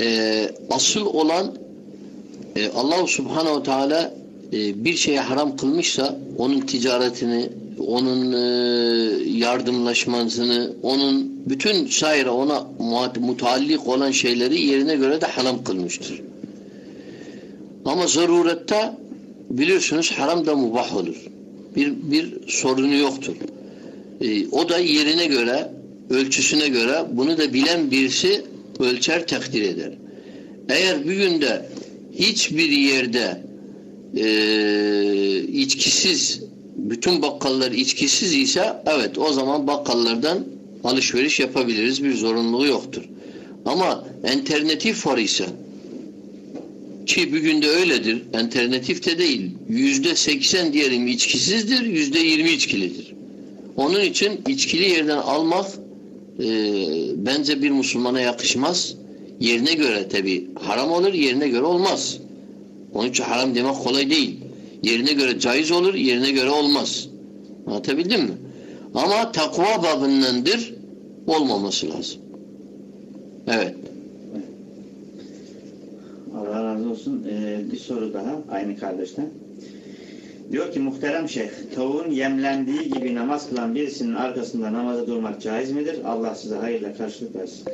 e, asıl olan e, Allah Subhanahu Teala e, bir şeye haram kılmışsa onun ticaretini, onun e, yardımlaşmasını, onun bütün saire ona mutallik olan şeyleri yerine göre de haram kılmıştır. Ama zarurette biliyorsunuz haram da mubah olur. Bir, bir sorunu yoktur. E, o da yerine göre, ölçüsüne göre bunu da bilen birisi ölçer, takdir eder. Eğer bir günde hiçbir yerde e, içkisiz bütün bakkallar içkisiz ise evet o zaman bakkallardan alışveriş yapabiliriz. Bir zorunluluğu yoktur. Ama alternatif var ise ki bugün de öyledir. Alternatif de değil. Yüzde seksen diyelim içkisizdir. Yüzde yirmi içkilidir. Onun için içkili yerden almak e, bence bir Müslümana yakışmaz. Yerine göre tabi haram olur, yerine göre olmaz. Onun için haram demek kolay değil. Yerine göre caiz olur, yerine göre olmaz. Anlatabildim mi? Ama takva babındandır, olmaması lazım. Evet. Allah razı olsun. Ee, bir soru daha aynı kardeşten. Diyor ki muhterem şeyh, tavuğun yemlendiği gibi namaz kılan birisinin arkasında namaza durmak caiz midir? Allah size hayırla karşılık versin.